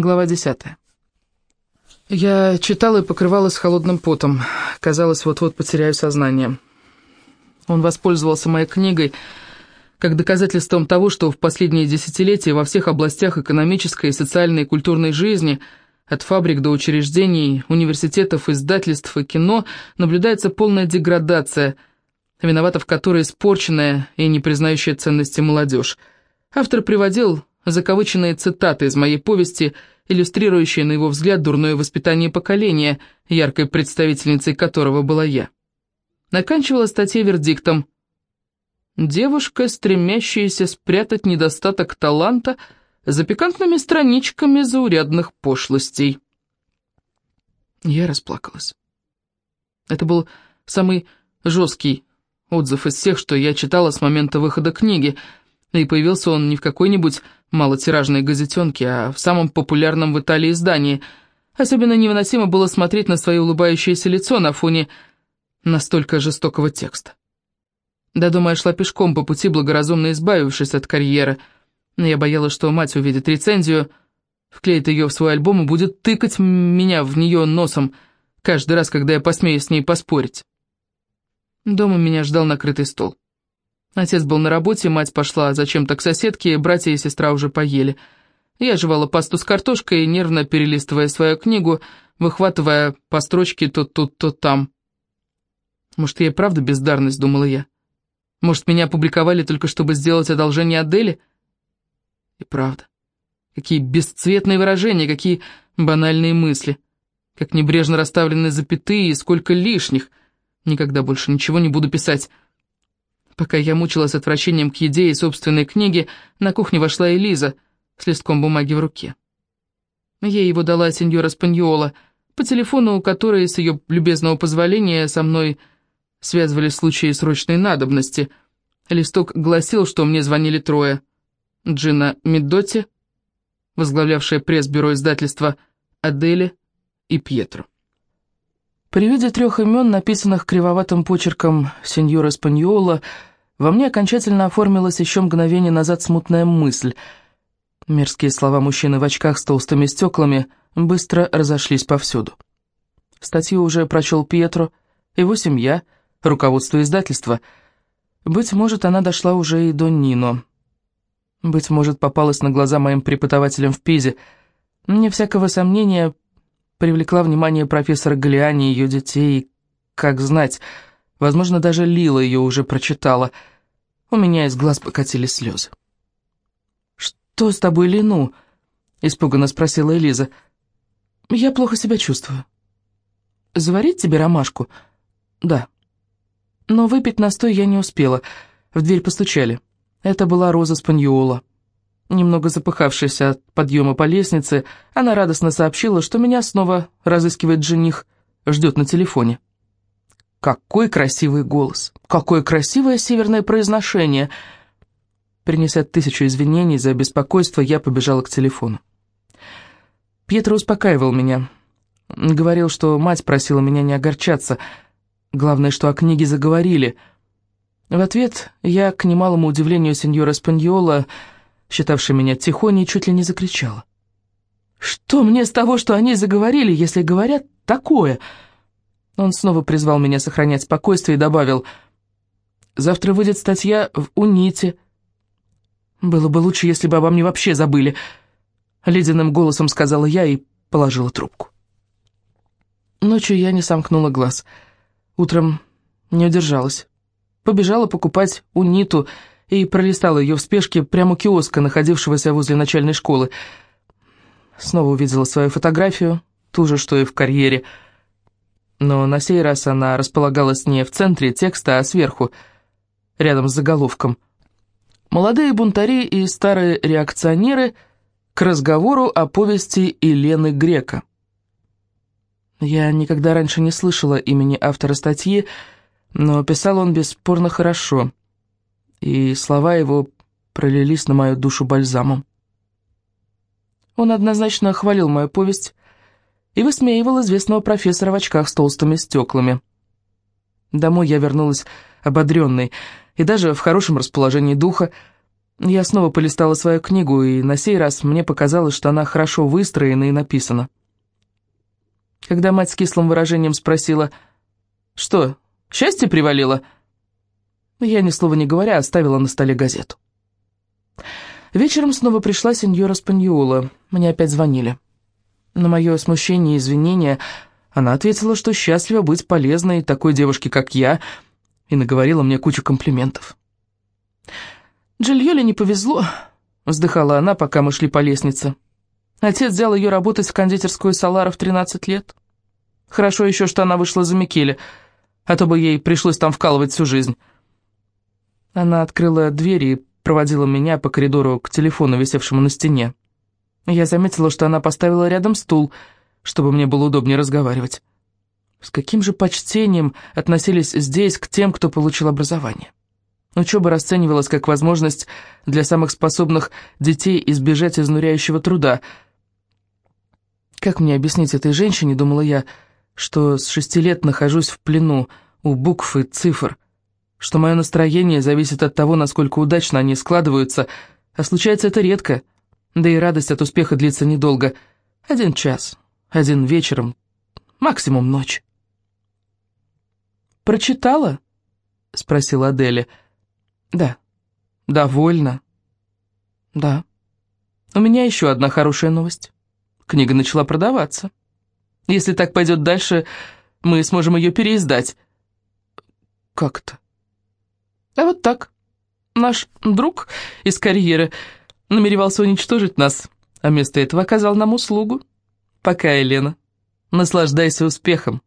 Глава десятая. Я читала и покрывалась холодным потом. Казалось, вот-вот потеряю сознание. Он воспользовался моей книгой как доказательством того, что в последние десятилетия во всех областях экономической, социальной и культурной жизни, от фабрик до учреждений, университетов, издательств и кино, наблюдается полная деградация, виновата в которой испорченная и не признающая ценности молодежь. Автор приводил закавыченные цитаты из моей повести, иллюстрирующие, на его взгляд, дурное воспитание поколения, яркой представительницей которого была я. Наканчивала статья вердиктом «Девушка, стремящаяся спрятать недостаток таланта за пикантными страничками заурядных пошлостей». Я расплакалась. Это был самый жесткий отзыв из всех, что я читала с момента выхода книги, и появился он не в какой-нибудь малотиражной газетенке, а в самом популярном в Италии издании. Особенно невыносимо было смотреть на свое улыбающееся лицо на фоне настолько жестокого текста. До дома я шла пешком по пути, благоразумно избавившись от карьеры. Но я боялась, что мать увидит рецензию, вклеит ее в свой альбом и будет тыкать меня в нее носом каждый раз, когда я посмею с ней поспорить. Дома меня ждал накрытый стол. Отец был на работе, мать пошла зачем-то к соседке, братья и сестра уже поели. Я жевала пасту с картошкой, нервно перелистывая свою книгу, выхватывая по строчке то тут, то там. Может, я и правда бездарность, думала я. Может, меня опубликовали только чтобы сделать одолжение Адели? И правда. Какие бесцветные выражения, какие банальные мысли. Как небрежно расставлены запятые и сколько лишних. Никогда больше ничего не буду писать. Пока я мучилась отвращением к еде и собственной книге, на кухню вошла Элиза с листком бумаги в руке. Ей его дала сеньора Спаньола, по телефону, который, с ее любезного позволения, со мной связывали случаи срочной надобности. Листок гласил, что мне звонили трое. Джина Меддотти, возглавлявшая пресс-бюро издательства Адели и Пьетро. При виде трех имен, написанных кривоватым почерком сеньора Спаньола, во мне окончательно оформилась еще мгновение назад смутная мысль. Мерзкие слова мужчины в очках с толстыми стеклами быстро разошлись повсюду. Статью уже прочел Пьетро, его семья, руководство издательства. Быть может, она дошла уже и до Нино. Быть может, попалась на глаза моим преподавателям в Пизе. Не всякого сомнения, привлекла внимание профессора Галиани и ее детей. Как знать, возможно, даже Лила ее уже прочитала. У меня из глаз покатились слезы. «Что с тобой, Лину?» — испуганно спросила Элиза. «Я плохо себя чувствую». «Заварить тебе ромашку?» «Да». Но выпить настой я не успела. В дверь постучали. Это была Роза Спаньола. Немного запыхавшись от подъема по лестнице, она радостно сообщила, что меня снова разыскивает жених, ждет на телефоне. Какой красивый голос! Какое красивое северное произношение! Принеся тысячу извинений за беспокойство, я побежала к телефону. Пьетро успокаивал меня. Говорил, что мать просила меня не огорчаться. Главное, что о книге заговорили. В ответ я, к немалому удивлению сеньора Спаньола, считавшая меня тихоней, чуть ли не закричала. «Что мне с того, что они заговорили, если говорят такое?» Он снова призвал меня сохранять спокойствие и добавил, «Завтра выйдет статья в УНИТе». «Было бы лучше, если бы обо мне вообще забыли», — ледяным голосом сказала я и положила трубку. Ночью я не сомкнула глаз. Утром не удержалась. Побежала покупать УНИТу, и пролистала ее в спешке прямо у киоска, находившегося возле начальной школы. Снова увидела свою фотографию, ту же, что и в карьере. Но на сей раз она располагалась не в центре текста, а сверху, рядом с заголовком. «Молодые бунтари и старые реакционеры к разговору о повести Елены Грека». Я никогда раньше не слышала имени автора статьи, но писал он бесспорно хорошо – и слова его пролились на мою душу бальзамом. Он однозначно хвалил мою повесть и высмеивал известного профессора в очках с толстыми стеклами. Домой я вернулась ободренной и даже в хорошем расположении духа. Я снова полистала свою книгу, и на сей раз мне показалось, что она хорошо выстроена и написана. Когда мать с кислым выражением спросила, «Что, счастье привалило?» Я, ни слова не говоря, оставила на столе газету. Вечером снова пришла сеньора Спаньола. Мне опять звонили. На мое смущение и извинения она ответила, что счастлива быть полезной такой девушке, как я, и наговорила мне кучу комплиментов. «Джильоле не повезло», — вздыхала она, пока мы шли по лестнице. Отец взял ее работать в кондитерскую Салара в 13 лет. Хорошо еще, что она вышла за Микеле, а то бы ей пришлось там вкалывать всю жизнь. Она открыла дверь и проводила меня по коридору к телефону, висевшему на стене. Я заметила, что она поставила рядом стул, чтобы мне было удобнее разговаривать. С каким же почтением относились здесь к тем, кто получил образование? Учеба расценивалась как возможность для самых способных детей избежать изнуряющего труда. Как мне объяснить этой женщине, думала я, что с шести лет нахожусь в плену у букв и цифр, что мое настроение зависит от того, насколько удачно они складываются, а случается это редко, да и радость от успеха длится недолго. Один час, один вечером, максимум ночь. «Прочитала?» — спросила Аделя. «Да». «Довольно?» «Да». «У меня еще одна хорошая новость. Книга начала продаваться. Если так пойдет дальше, мы сможем ее переиздать». «Как то «А вот так. Наш друг из карьеры намеревался уничтожить нас, а вместо этого оказал нам услугу. Пока, Елена. Наслаждайся успехом».